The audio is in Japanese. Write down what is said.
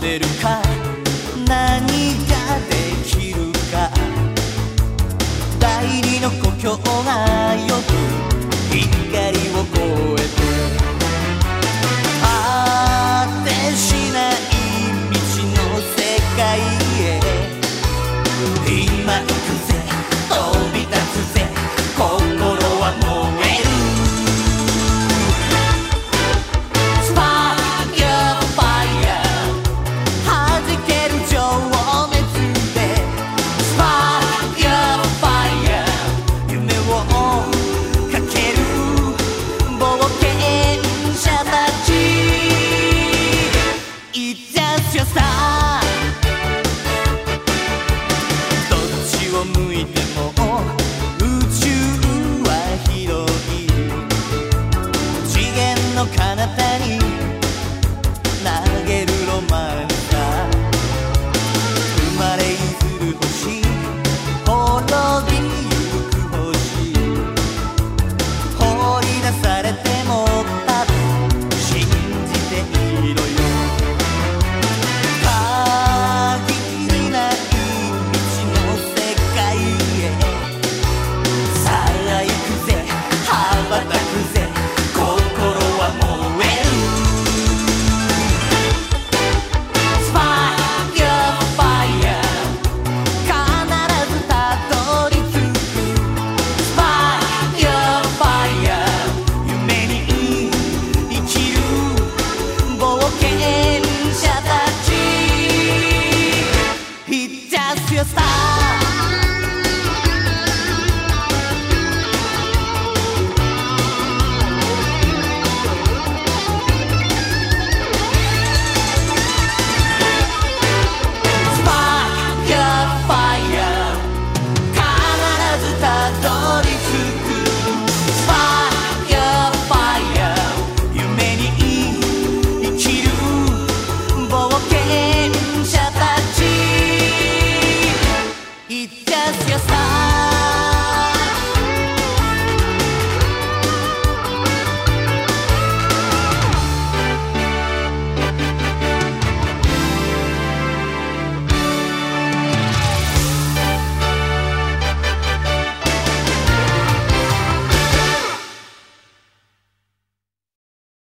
ってるか何ができるか。代理の故郷がよく光を越えて。果てしない道の世界へ。今行くぜ fiesta.